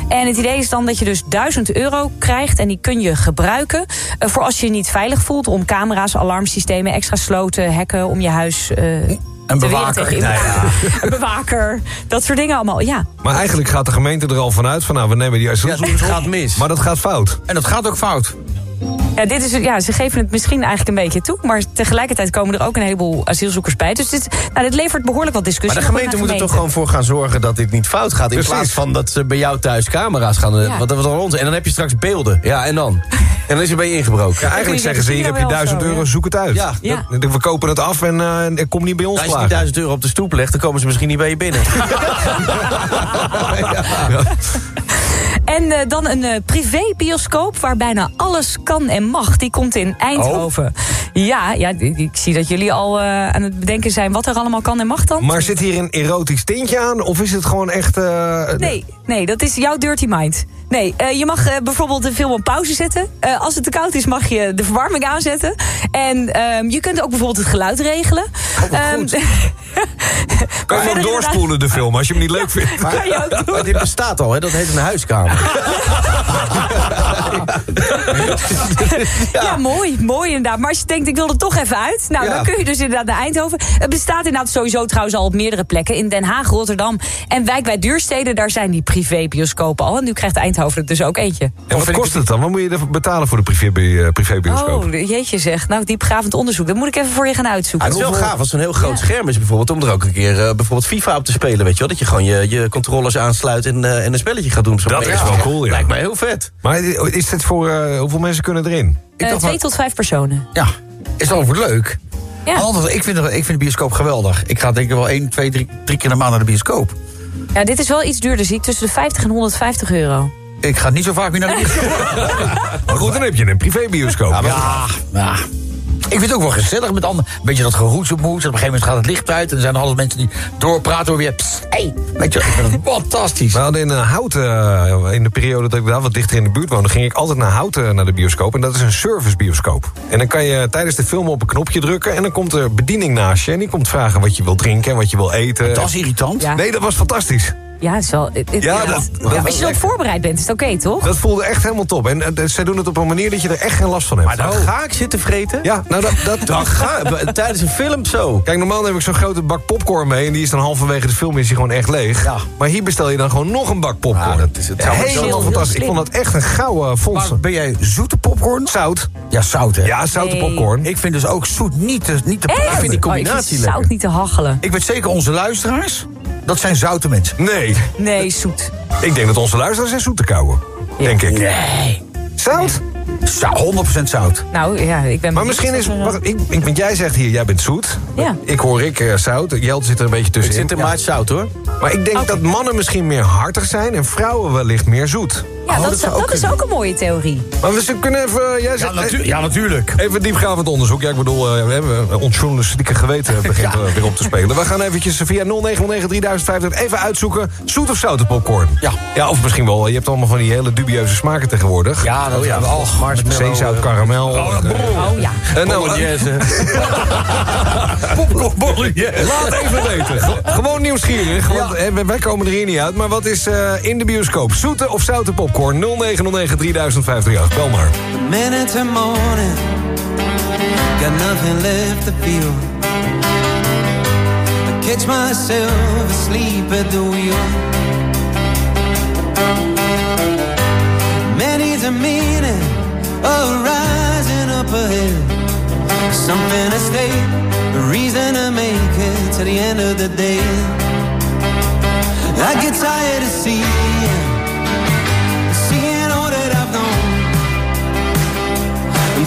En het idee is dan dat je dus 1000 euro krijgt... en die kun je gebruiken voor als je je niet veilig voelt... om camera's, alarmsystemen, extra sloten, hekken om je huis... Uh, een bewaker. Nee, ja. Een bewaker. Dat soort dingen allemaal, ja. Maar eigenlijk gaat de gemeente er al vanuit van... nou, we nemen die asielzoekers ja, het gaat mis. Maar dat gaat fout. En dat gaat ook fout. Ja, dit is, ja, ze geven het misschien eigenlijk een beetje toe... maar tegelijkertijd komen er ook een heleboel asielzoekers bij. Dus dit, nou, dit levert behoorlijk wat discussie Maar de gemeente moet er toch gewoon voor gaan zorgen dat dit niet fout gaat... in Precies. plaats van dat ze bij jou thuis camera's gaan... Ja. Wat, wat rond, en dan heb je straks beelden. Ja, en dan? En dan is er bij je ingebroken. Ja, eigenlijk zeggen ze, hier heb je 1000 euro, zoek het uit. Ja. Ja. We kopen het af en uh, kom niet bij ons Als je die klagen. 1000 euro op de stoep legt, dan komen ze misschien niet bij je binnen. En uh, dan een uh, privébioscoop waar bijna alles kan en mag. Die komt in Eindhoven. Ja, ja, ik zie dat jullie al uh, aan het bedenken zijn wat er allemaal kan en mag dan. Maar zit hier een erotisch tintje aan? Of is het gewoon echt... Nee, nee, dat is jouw dirty mind. Nee, uh, je mag uh, bijvoorbeeld de film op pauze zetten. Uh, als het te koud is mag je de verwarming aanzetten. En um, je kunt ook bijvoorbeeld het geluid regelen. Oh, um, kan je hem doorspoelen de film als je hem niet leuk vindt? Maar, kan je ook doen. Maar dit bestaat al, hè? dat heet een huiskamer. Ja. ja, mooi, mooi inderdaad. Maar als je denkt, ik wil er toch even uit. Nou, ja. dan kun je dus inderdaad naar Eindhoven. Het bestaat inderdaad sowieso trouwens al op meerdere plekken. In Den Haag, Rotterdam en Wijk bij Duurstede. Daar zijn die privébioscopen al. En nu krijgt Eindhoven er dus ook eentje. En wat kost het dan? Wat moet je er betalen voor de privé, privébioscoop? Oh, jeetje zeg. Nou, diepgravend onderzoek. Dat moet ik even voor je gaan uitzoeken. Ah, het is wel gaaf als een heel groot ja. scherm is bijvoorbeeld... om er ook een keer uh, bijvoorbeeld FIFA op te spelen, weet je wel. Dat je gewoon je, je controllers aansluit en, uh, en een spelletje gaat doen. Zo dat is wel cool, ja. Lijkt mij heel vet. Maar is dit voor... Uh, hoeveel mensen kunnen erin? Ik uh, twee tot vijf personen. Ja, is dat over leuk. Ja. Anders, ik, vind, ik vind de bioscoop geweldig. Ik ga denk ik wel één, twee, drie, drie keer in de maand naar de bioscoop. Ja, dit is wel iets duurder, zie ik. Tussen de 50 en 150 euro. Ik ga niet zo vaak meer naar de bioscoop. maar goed, dan heb je een privébioscoop. Ja, maar, ja, ja. Ik vind het ook wel gezellig met anderen. Een beetje dat geroes op een gegeven moment gaat het licht uit. En er zijn alle mensen die doorpraten door weer. Psst, hey. Weet je, ik vind het fantastisch. We hadden in uh, Houten, uh, in de periode dat ik daar wat dichter in de buurt woonde... ging ik altijd naar Houten naar de bioscoop. En dat is een servicebioscoop. En dan kan je tijdens de film op een knopje drukken... en dan komt er bediening naast je. En die komt vragen wat je wil drinken en wat je wil eten. Dat is irritant. Ja. Nee, dat was fantastisch. Ja, het is wel, het- het- Ja, ja. dat- Ja, dat als je erop voorbereid bent, is het oké, toch? Dat voelde echt helemaal top. En uh, zij doen het op een manier dat je er echt geen last van hebt. Maar dan ga ik zitten vreten. Ja, nou dat... dat Dan ga tijdens een film zo. Kijk, normaal neem ik zo'n grote bak popcorn mee... en die is dan halverwege de film is die gewoon echt leeg. Ja. Maar hier bestel je dan gewoon nog een bak popcorn. Ja, dat is het. Ja, Heel helemaal fantastisch. Ik vond dat echt een gouden fonds. Ben jij zoete popcorn? Zout. Ja, zout hè? Ja, zoute Nee. popcorn. Ik vind dus ook zoet niet te, niet te Echt? pruimen. die Oh, ik combinatie vind lekker. zout niet te hachelen. Ik weet zeker onze luisteraars, dat zijn zoute mensen. Nee, Nee, zoet. ik denk dat onze luisteraars zijn zoet te kauwen. Denk ik. Nee. Zout? Zou 100% zout. Nou ja, ik ben Maar misschien is... er, eh, wacht, ik, ik, want jij zegt hier, jij bent zoet. Ja. Ik hoor ik eh, zout. Jelte zit er een beetje Ik tussenin. zit in maart zout hoor. Maar ik denk dat mannen misschien meer hartig zijn... en vrouwen wellicht meer zoet. Ja, Oh, dat, dat is, zou ook dat is ook een mooie theorie. Maar we kunnen even... Jij Ja, zegt, natu- ja natuurlijk. Even diepgaand onderzoek. Ja, ik bedoel, eh, we hebben ons journalistieke geweten begint eh, weer op te spelen. We gaan eventjes via 0909 3050 even uitzoeken. Zoet of zoute popcorn? Ja. Ja, of misschien wel. Je hebt allemaal van die hele dubieuze smaken tegenwoordig. Ja, dat Oh ja, hebben we al. Zeezout, eh, karamel. Oh ja. Eh, nou, eh, Bolognese. Popcorn bolognese. laat even weten. Ge- Gewoon nieuwsgierig, want eh, wij- komen er hier niet uit. Maar wat is eh, in de bioscoop? Zoete of zoute popcorn? 0909 3058. Bel maar. to morning, got nothing left to feel. I catch myself asleep at the wheel. Many's a meaning of rising up ahead. Something to stay, a reason to make it to the end of the day. I get tired of seeing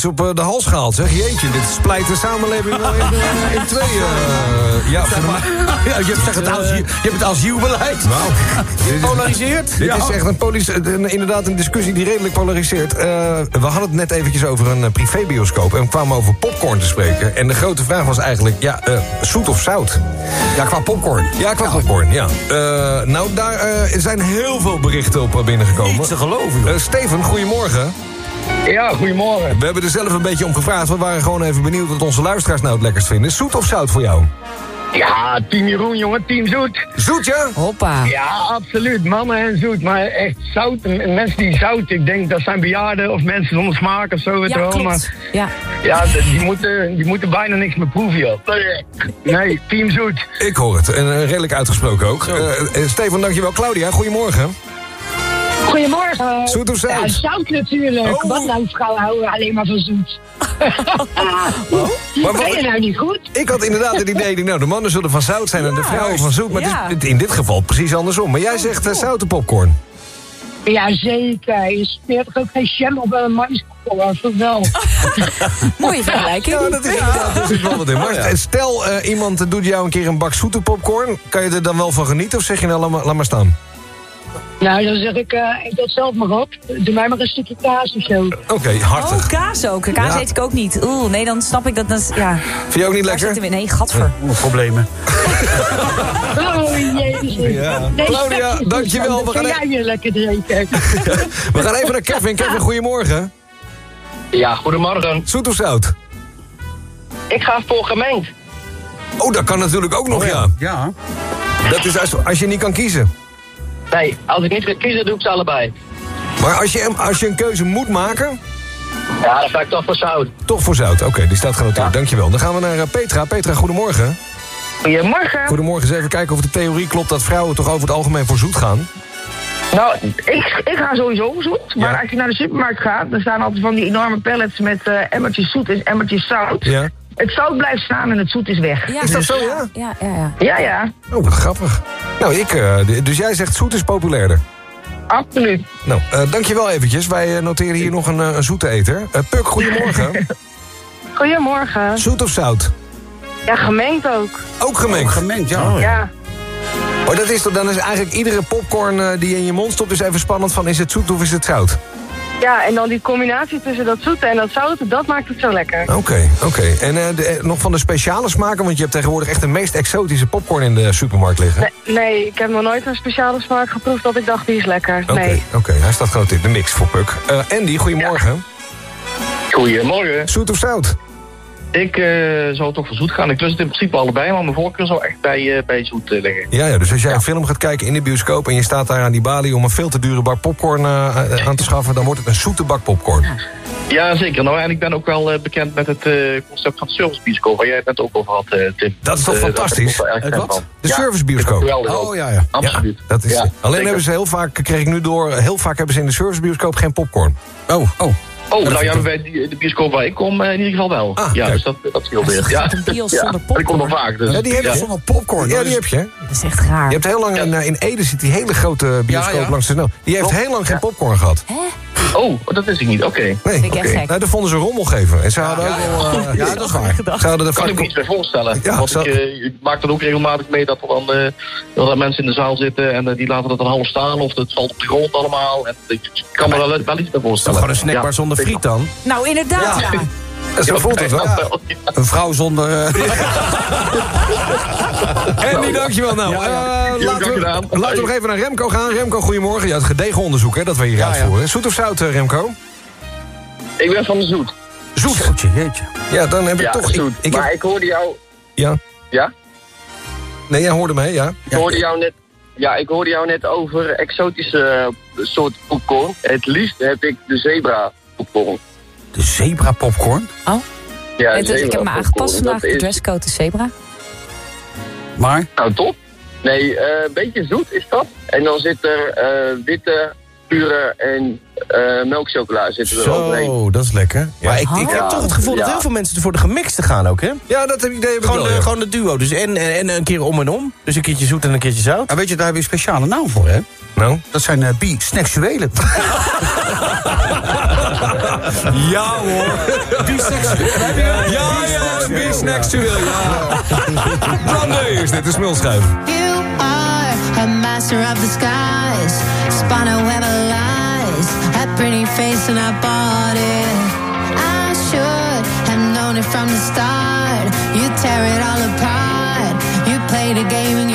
iets op eh, de hals gehaald, zeg. Jeetje, dit splijt de samenleving wel in, eh, in twee. eh, ja, Zeg maar. Ja, je hebt, zeg het, asiel, je hebt het asielbeleid. Nou, dit is- Polariseert. Dit is echt een polis- een- inderdaad een discussie die redelijk polariseert. We hadden het net eventjes over een privébioscoop... en we kwamen over popcorn te spreken. En de grote vraag was eigenlijk, ja, zoet of zout? Ja, qua popcorn. Ja, qua popcorn, ja. Nou, daar zijn heel veel berichten op binnengekomen. Niet te geloven, joh. Steven, goedemorgen. Ja, goedemorgen. We hebben er zelf een beetje om gevraagd. We waren gewoon even benieuwd wat onze luisteraars nou het lekkerst vinden. Zoet of zout voor jou? Ja, team Jeroen, jongen, team Zoet. Zoet, ja? Hoppa. Ja, absoluut. Mannen en zoet. Maar echt zout. en Mensen die zout, ik denk dat zijn bejaarden of mensen zonder smaak of zo. Weet Ja, je wel. klopt. Maar Ja. ja, die moeten, die moeten bijna niks meer proeven, joh. Nee, team Zoet. Ik hoor het. En eh, redelijk uitgesproken ook. Eh, eh, Steven, dankjewel. Claudia, goedemorgen. Goedemorgen. Zoet of zout? Ja, zout natuurlijk. Wat nou, vrouwen houden alleen maar van zoet. Maar wat- ben je nou niet goed? Ik had inderdaad het idee, nou, de mannen zullen van zout zijn en de vrouwen van zoet. Maar Ja. het is in dit geval precies andersom. Maar jij zegt uh, zoute popcorn. Ja, zeker. Je smeert toch ook geen jam op een maïskoppel, of wel? Mooie vergelijking. Ja, dat is inderdaad wel wat in. Maar stel, eh, iemand doet jou een keer een bak zoete popcorn. Kan je er dan wel van genieten of zeg je nou, laat maar, laat maar staan? Nou, dan zeg ik, eh ik dat zelf maar op. Doe mij maar een stukje kaas of zo. Oké, hartig. Oh, kaas ook. Kaas Ja. eet ik ook niet. Oeh, nee, dan snap ik dat. dat ja. Vind je ook niet Daar lekker? zitten we- Nee, gadver. Problemen. Oh, jezus. Ja. Nee, Claudia, dankjewel. We gaan Dan e- jij weer lekker drinken. We gaan even naar Kevin. Kevin, goedemorgen. Ja, goedemorgen. Zoet of zout? Ik ga voor gemengd. Oh, dat kan natuurlijk ook nog, ja. Ja. Dat is als, als je niet kan kiezen. Nee, als ik niet ga kiezen, doe ik ze allebei. Maar als je, als je een keuze moet maken, Ja, dan ga ik toch voor zout. toch voor zout. Oké, die staat genoteerd. Dankjewel. Dan gaan we naar eh, Petra. Petra, goedemorgen. Goedemorgen. Goedemorgen. Eens even kijken of de theorie klopt dat vrouwen toch over het algemeen voor zoet gaan. Nou, ik, ik ga sowieso voor zoet. Maar Ja. als je naar de supermarkt gaat, dan staan altijd van die enorme pallets met eh, emmertjes zoet en emmertjes zout. Ja. Het zout blijft staan en het zoet is weg. Ja, Is dat Dus- zo, ja? Ja, ja, ja. Ja, ja. Oh, wat grappig. Nou, ik, eh, dus jij zegt zoet is populairder. Absoluut. Nou, eh, dankjewel eventjes. Wij eh, noteren hier nog een, eh, een zoete eter. Eh, Puk, goedemorgen. Goedemorgen. Zoet of zout? Ja, gemengd ook. Ook gemengd? gemengd, ja. Ja. Oh, dat is, toch- dan is eigenlijk iedere popcorn die je in je mond stopt... is even spannend van is het zoet of is het zout? Ja, en dan die combinatie tussen dat zoete en dat zoute, dat maakt het zo lekker. Oké, oké. En eh, de- eh, nog van de speciale smaken... want je hebt tegenwoordig echt de meest exotische popcorn in de supermarkt liggen. Nee, nee, ik heb nog nooit een speciale smaak geproefd dat ik dacht, die is lekker. Oké, Nee. oké. Hij staat genoteerd. De mix voor Puk. Eh, Andy, goedemorgen. Goedemorgen. Zoet of zout? Ik eh, zou toch voor zoet gaan. Ik lust het in principe allebei, maar mijn voorkeur zou echt bij, eh, bij zoet eh, liggen. Ja, ja, dus als jij een film gaat kijken in de bioscoop... en je staat daar aan die balie om een veel te dure bak popcorn aan te schaffen... dan wordt het een zoete bak popcorn. Ja, zeker. Nou, en ik ben ook wel bekend met het eh, concept van de servicebioscoop, waar jij het net ook over had, eh, Tim. Dat is toch fantastisch? Het wat? van. De Ja, servicebioscoop. Oh ja, ja. Absoluut. Ja, dat is, Ja, alleen zeker. hebben ze heel vaak, kreeg ik nu door... heel vaak hebben ze in de servicebioscoop geen popcorn. Oh, oh. Oh, nou ja, bij de bioscoop waar ik kom eh, in ieder geval wel. Ah, ja, kijk. dus dat, dat scheelt weer. Ja, een bios ja. zonder En ik kom er vaak. Dus, Ja, die je ja. zonder popcorn. Ja, die heb je. Dat is echt raar. Je hebt heel lang in, eh, in Ede zit die hele grote bioscoop Ja, ja. langs de snel. Die heeft Klopt. heel lang geen Ja. popcorn gehad. Hè? Oh, dat wist ik niet. Oké. Nee, ik gek. Nou, daar vonden ze rommel geven. En ze hadden ook wel... eh, Ja, dat is waar. Ze hadden er kan ik vaak- me iets bij voorstellen. Ja, Want zo- ik, eh, ik maak dan ook regelmatig mee dat er dan eh, dat er mensen in de zaal zitten en die laten dat dan half staan of het valt op de grond allemaal. En ik kan me wel, wel iets bij voorstellen. Gewoon een snackbar Ja, zonder friet dan? Nou, inderdaad, ja. Zo voelt het wel. Een vrouw zonder... eh, Andy, dankjewel. Nou, eh, laten, we, laten we nog even naar Remco gaan. Remco, goedemorgen. Ja, het gedegen onderzoek hè, dat we hier Ja, uitvoeren. Zoet of zout, eh, Remco? Ik ben van de zoet. Zoet? Zoetje, jeetje. Ja, dan heb ik Ja, toch... zoet. Ik, ik maar heb- ik hoorde jou... ja? Ja? Nee, jij hoorde me, ja? Ik hoorde jou net... Ja, ik hoorde jou net over exotische soort popcorn. Het liefst heb ik de zebra popcorn. De zebra popcorn? Oh. Ja, Het is- ik heb me aangepast vandaag. De dresscode is zebra. Maar? Nou, top. Nee, eh, een beetje zoet is dat. En dan zit er eh, witte, pure en eh melkchocola zitten er overheen. Zo, dat is lekker. Maar ik, ik heb Ja. toch het gevoel dat heel veel mensen voor de gemixte gaan ook, hè? Ja, dat heb, idee heb ik Gewoon, wel, de, ja. gewoon de duo. Dus en, en, en een keer om en om. Dus een keertje zoet en een keertje zout. En weet je, daar heb je een speciale naam voor, hè? Nou? Dat zijn eh bi-snactuelen. Ja hoor. Biseksueel. Ja, ja, bisexueel, ja. Brandé is dit, de smulschijf. You are a master of the skies, spun a web of lies, a pretty face and I bought it. I should have known it from the start. You tear it all apart. You played a game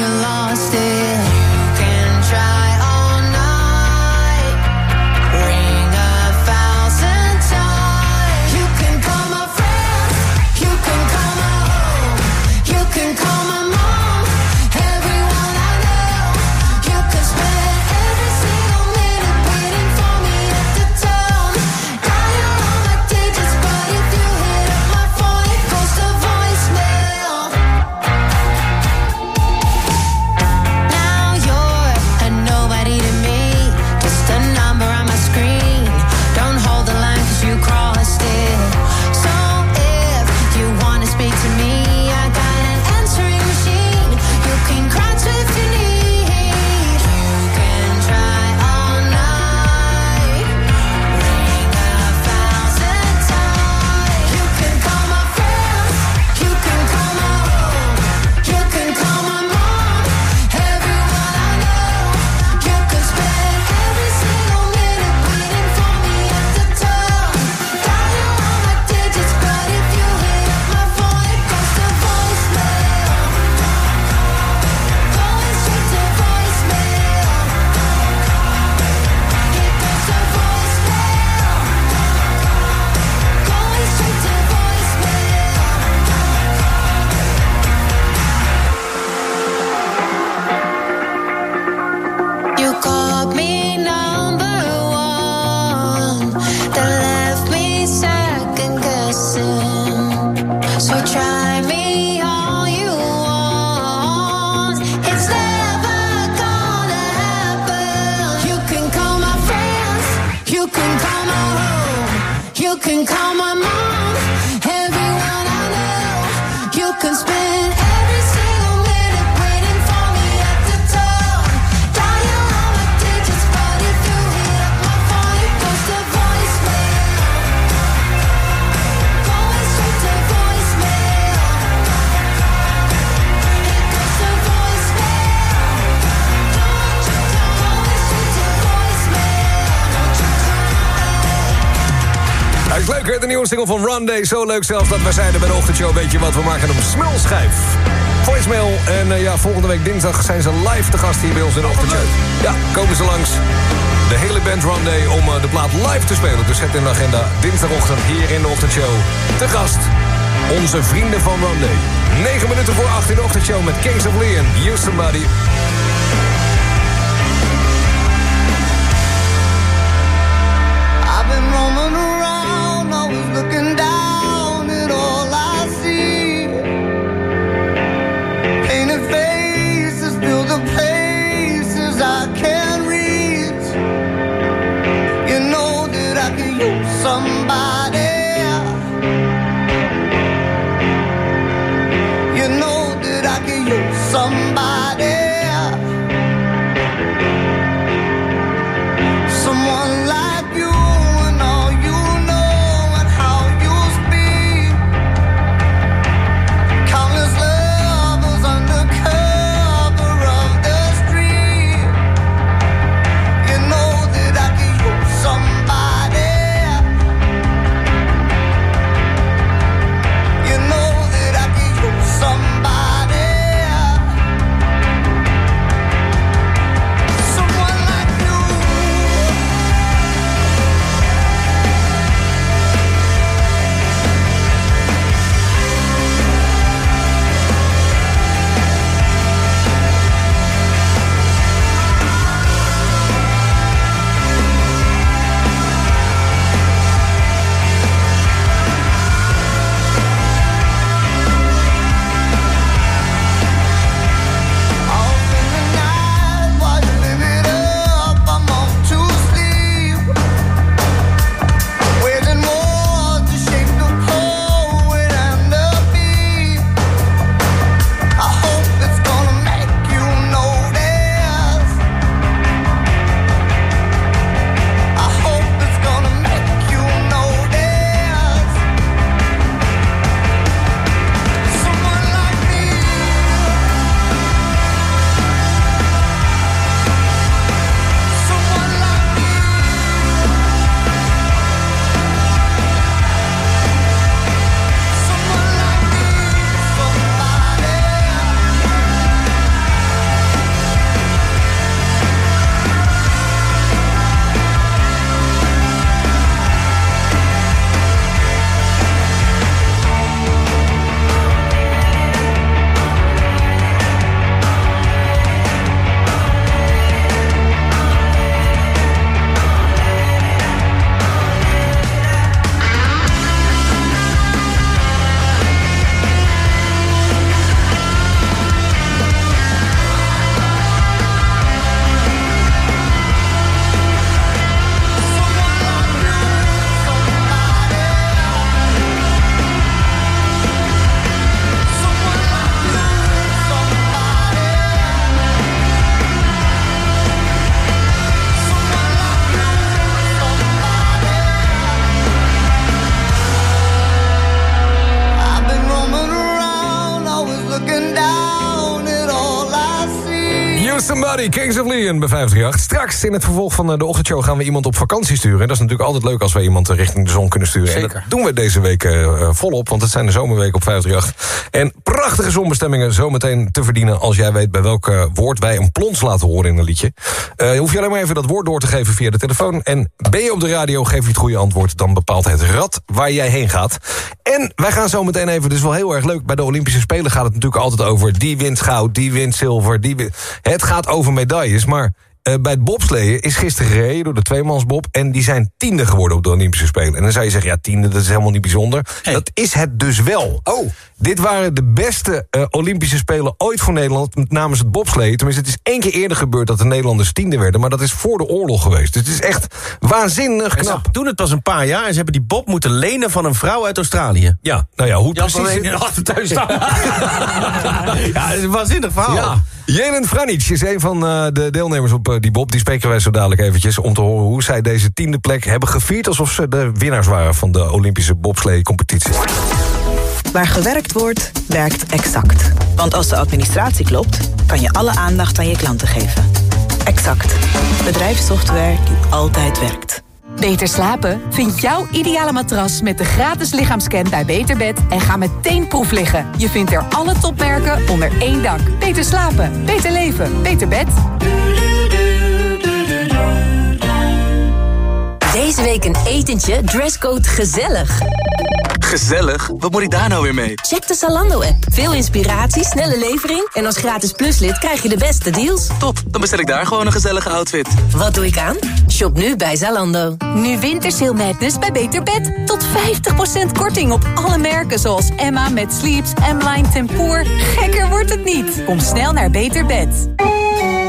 nieuwe single van Run Day. Zo leuk zelfs dat wij zeiden bij de ochtendshow... weet je wat, we maken een smulschijf. Voicemail. En eh, ja, volgende week dinsdag zijn ze live te gast hier bij ons in de ochtendshow. Ja, komen ze langs. De hele band Run Day om eh, de plaat live te spelen. Dus zet in de agenda dinsdagochtend hier in de ochtendshow. Te gast, onze vrienden van Run Day. 9 minuten voor 8 in de ochtendshow met Kings of Leon. You Somebody. who's looking down. Okay. Kings of Leon bij 538. Straks in het vervolg van eh, de ochtendshow gaan we iemand op vakantie sturen. En dat is natuurlijk altijd leuk als we iemand eh, richting de zon kunnen sturen. En dat doen we deze week eh, volop, want het zijn de zomerweken op 538. En prachtige zonbestemmingen zometeen te verdienen... als jij weet bij welk woord wij een plons laten horen in een liedje. Hoef je alleen maar even dat woord door te geven via de telefoon. En ben je op de radio, geef je het goede antwoord... dan bepaalt het rad waar jij heen gaat. En wij gaan zo meteen even, dus wel heel erg leuk... bij de Olympische Spelen gaat het natuurlijk altijd over... die wint goud, die wint zilver, die wint... Het gaat over medailles, maar... eh, bij het bobsleeën is gisteren gereden door de tweemansbob... en die zijn tiende geworden op de Olympische Spelen. En dan zou je zeggen, ja, tiende, dat is helemaal niet bijzonder. Dat is het dus wel. Oh. Dit waren de beste eh, Olympische Spelen ooit voor Nederland... namens het bobsleeën. Tenminste, het is één keer eerder gebeurd dat de Nederlanders tiende werden... maar dat is voor de oorlog geweest. Dus het is echt waanzinnig knap. doen het pas een paar jaar en ze hebben die bob moeten lenen van een vrouw uit Australië. Ja, nou ja, hoe Jan van precies... In de achtertuin staan. ja, dat is een waanzinnig verhaal. Ja. Jelin Franic is een van eh, de deelnemers op eh, die Bob. Die spreken wij zo dadelijk eventjes om te horen hoe zij deze tiende plek hebben gevierd... alsof ze de winnaars waren van de Olympische bobslee-competitie. Waar gewerkt wordt, werkt Exact. Want als de administratie klopt, kan je alle aandacht aan je klanten geven. Exact. Bedrijfssoftware die altijd werkt. Beter slapen? Vind jouw ideale matras met de gratis lichaamscan bij Beterbed en ga meteen proef liggen. Je vindt er alle topmerken onder één dak. Beter slapen, beter leven, beter bed. Deze week een etentje, dresscode gezellig. Gezellig? Wat moet ik daar nou weer mee? Check de Zalando-app. Veel inspiratie, snelle levering... en als gratis pluslid krijg je de beste deals. Top, dan bestel ik daar gewoon een gezellige outfit. Wat doe ik aan? Shop nu bij Zalando. Nu Wintersale Madness bij Beter Bed. Tot 50% korting op alle merken zoals Emma met Sleeps, M-Line Tempoor. Gekker wordt het niet. Kom snel naar Beter Bed.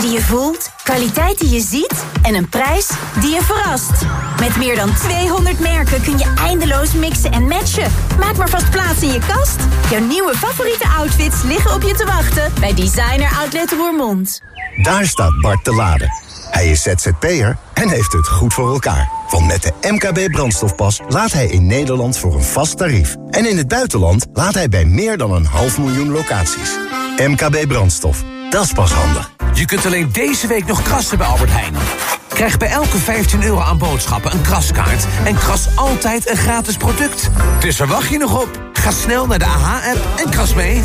Die je voelt, kwaliteit die je ziet en een prijs die je verrast. Met meer dan 200 merken kun je eindeloos mixen en matchen. Maak maar vast plaats in je kast. Jouw nieuwe favoriete outfits liggen op je te wachten bij Designer Outlet Roermond. Daar staat Bart te laden. Hij is ZZP'er en heeft het goed voor elkaar. Want met de MKB brandstofpas laat hij in Nederland voor een vast tarief. En in het buitenland laat hij bij meer dan een half miljoen locaties. MKB brandstof, dat is pas handig. Je kunt alleen deze week nog krassen bij Albert Heijn. Krijg bij elke 15 euro aan boodschappen een kraskaart... en kras altijd een gratis product. Dus waar wacht je nog op? Ga snel naar de AH-app en kras mee.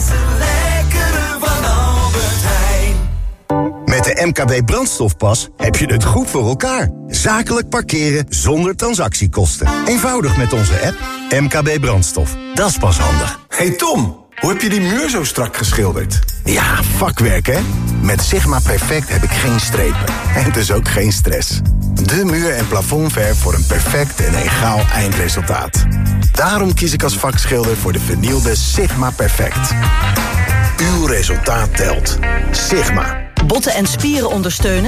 Met de MKB brandstofpas heb je het goed voor elkaar. Zakelijk parkeren zonder transactiekosten. Eenvoudig met onze app MKB brandstof. Dat is pas handig. Hey Tom, hoe heb je die muur zo strak geschilderd? Ja, vakwerk hè? Met Sigma Perfect heb ik geen strepen. En dus ook geen stress. De muur- en plafondverf voor een perfect en egaal eindresultaat. Daarom kies ik als vakschilder voor de vernielde Sigma Perfect. Uw resultaat telt. Sigma. Botten en spieren ondersteunen?